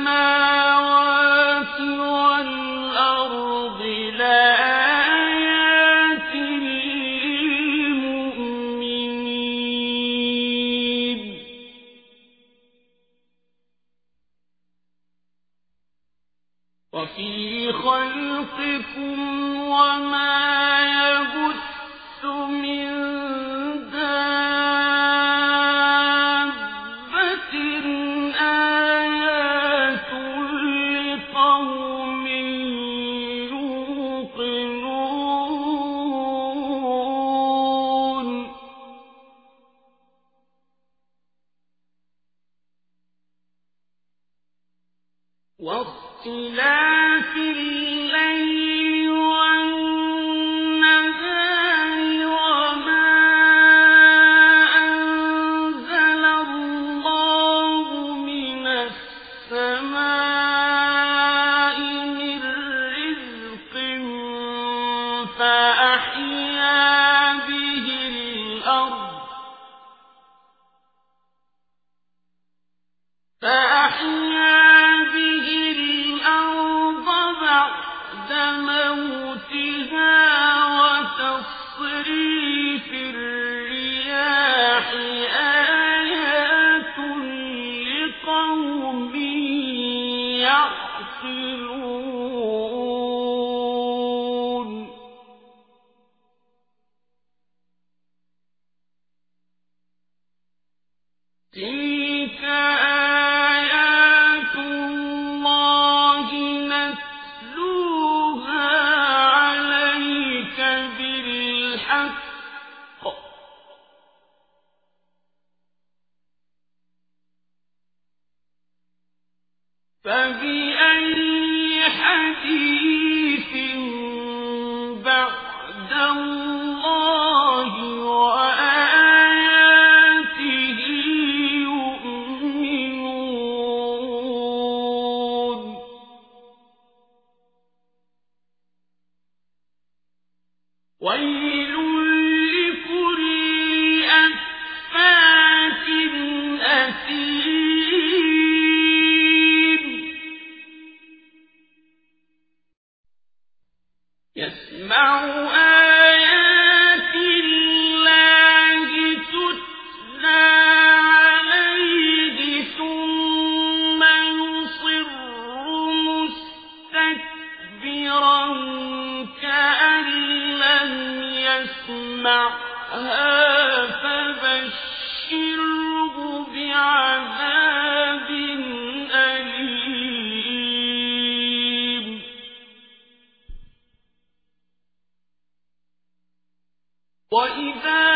السماوات واختلاف الليل ويل وَإِذَا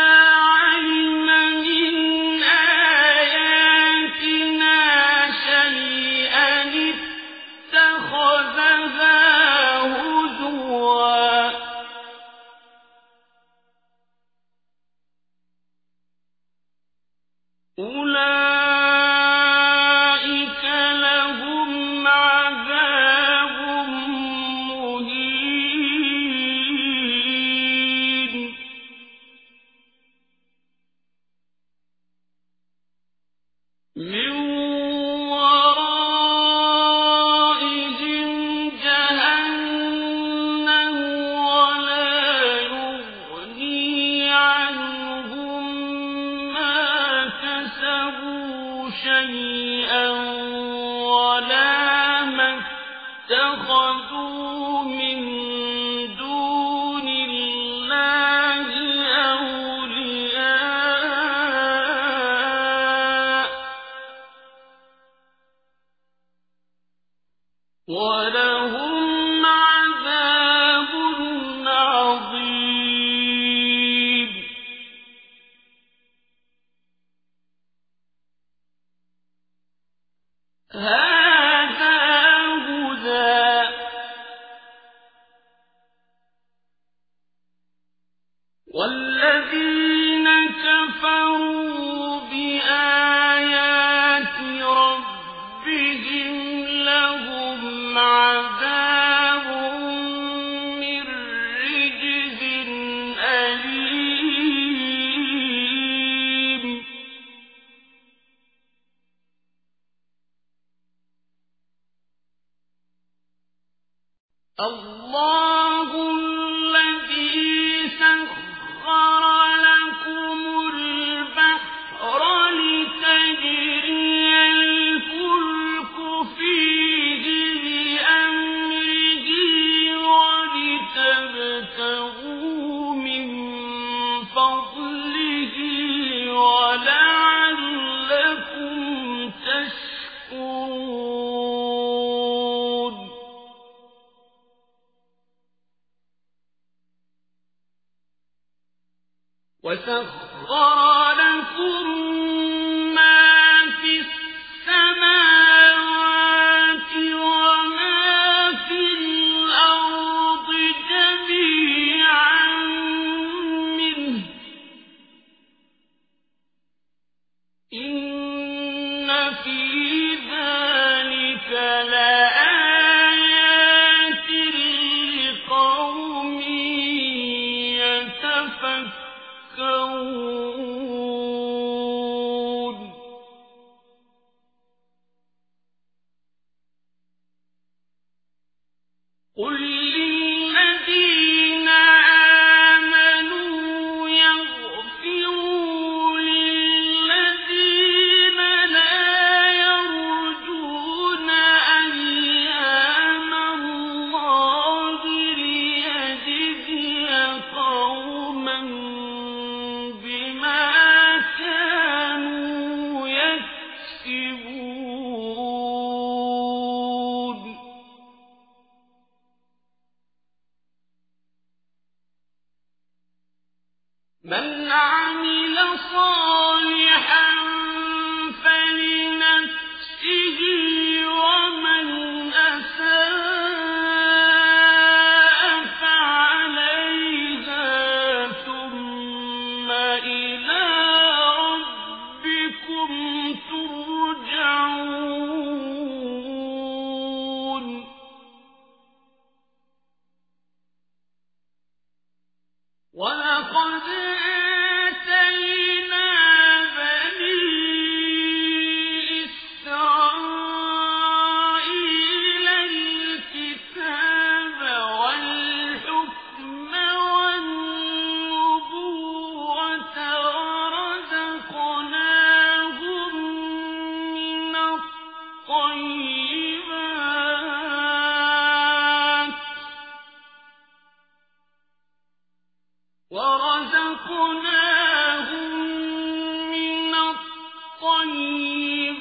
الله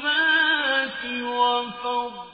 الطيبات وفضلناهم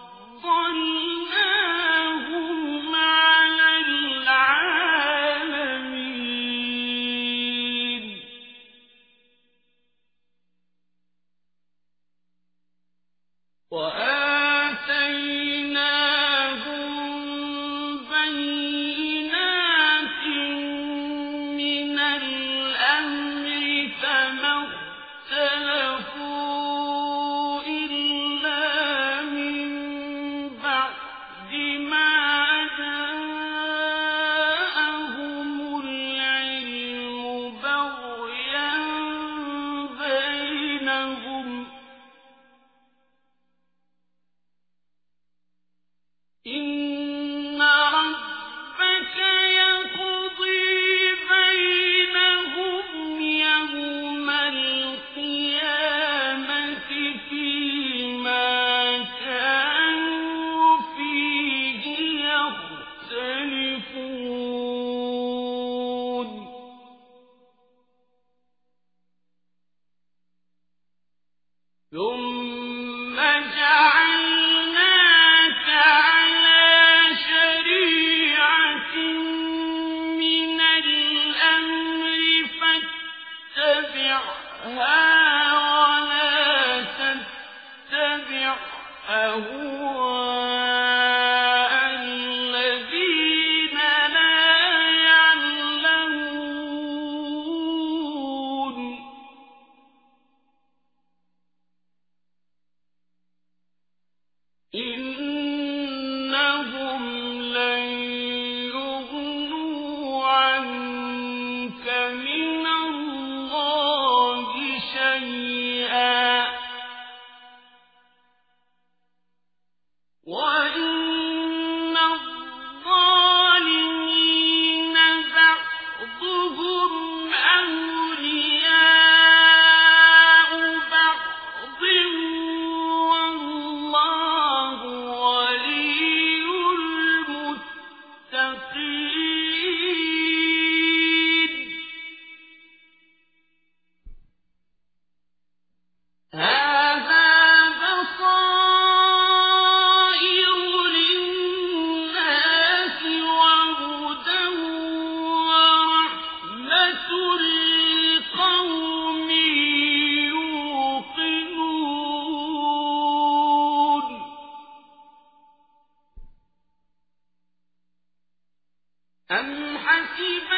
أم حسب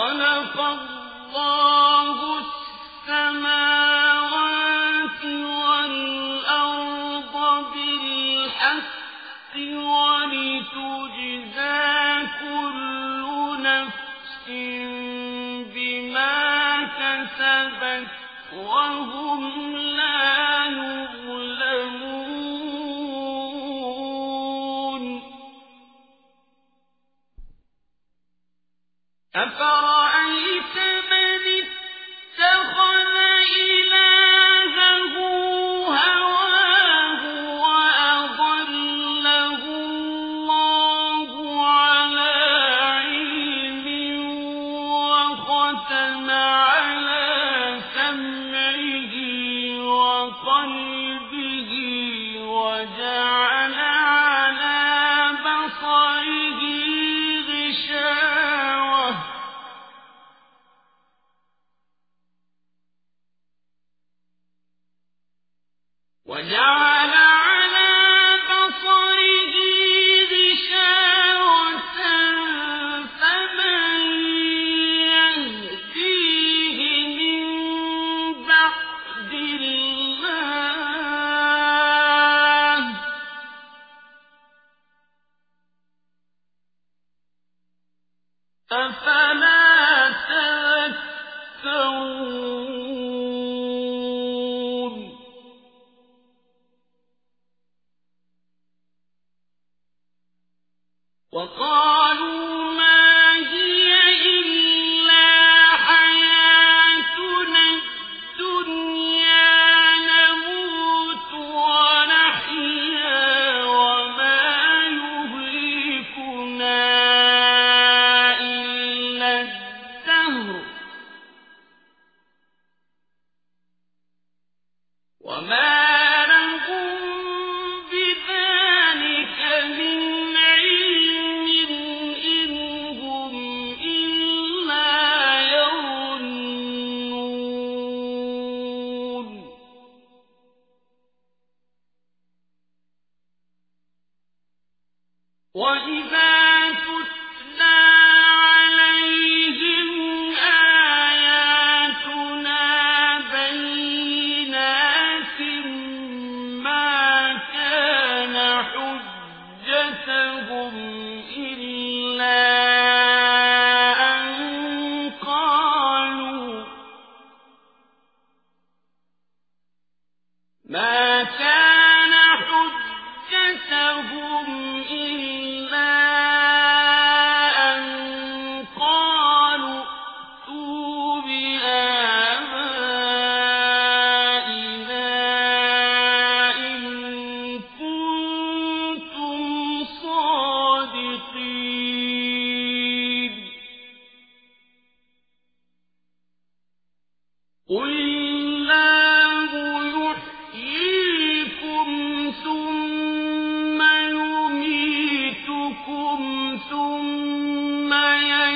ولله ملك السماوات Amen.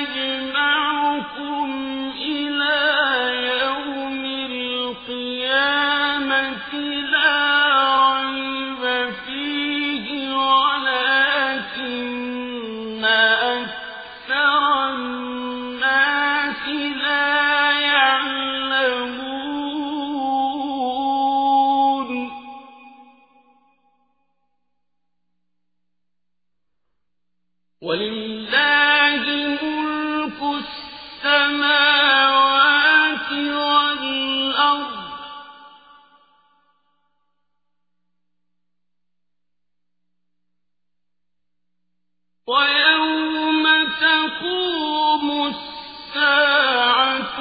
أجمعين ويوم تقوم الساعة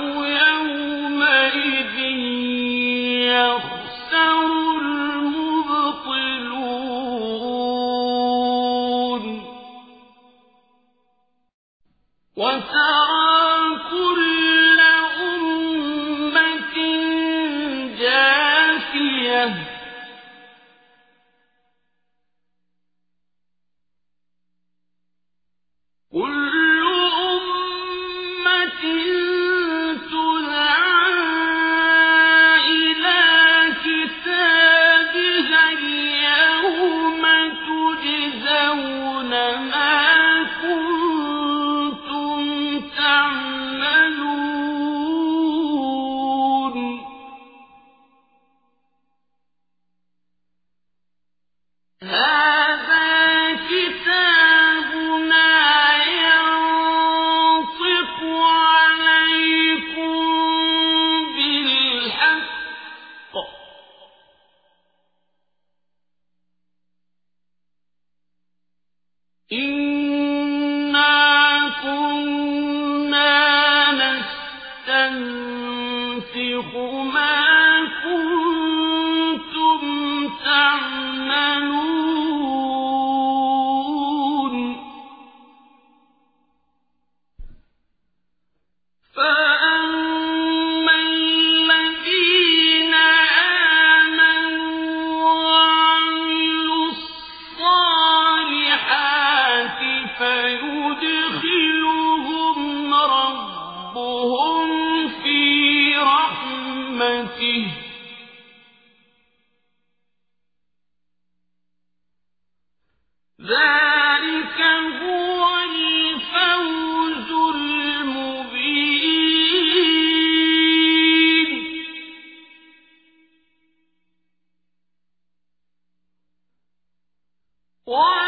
Why?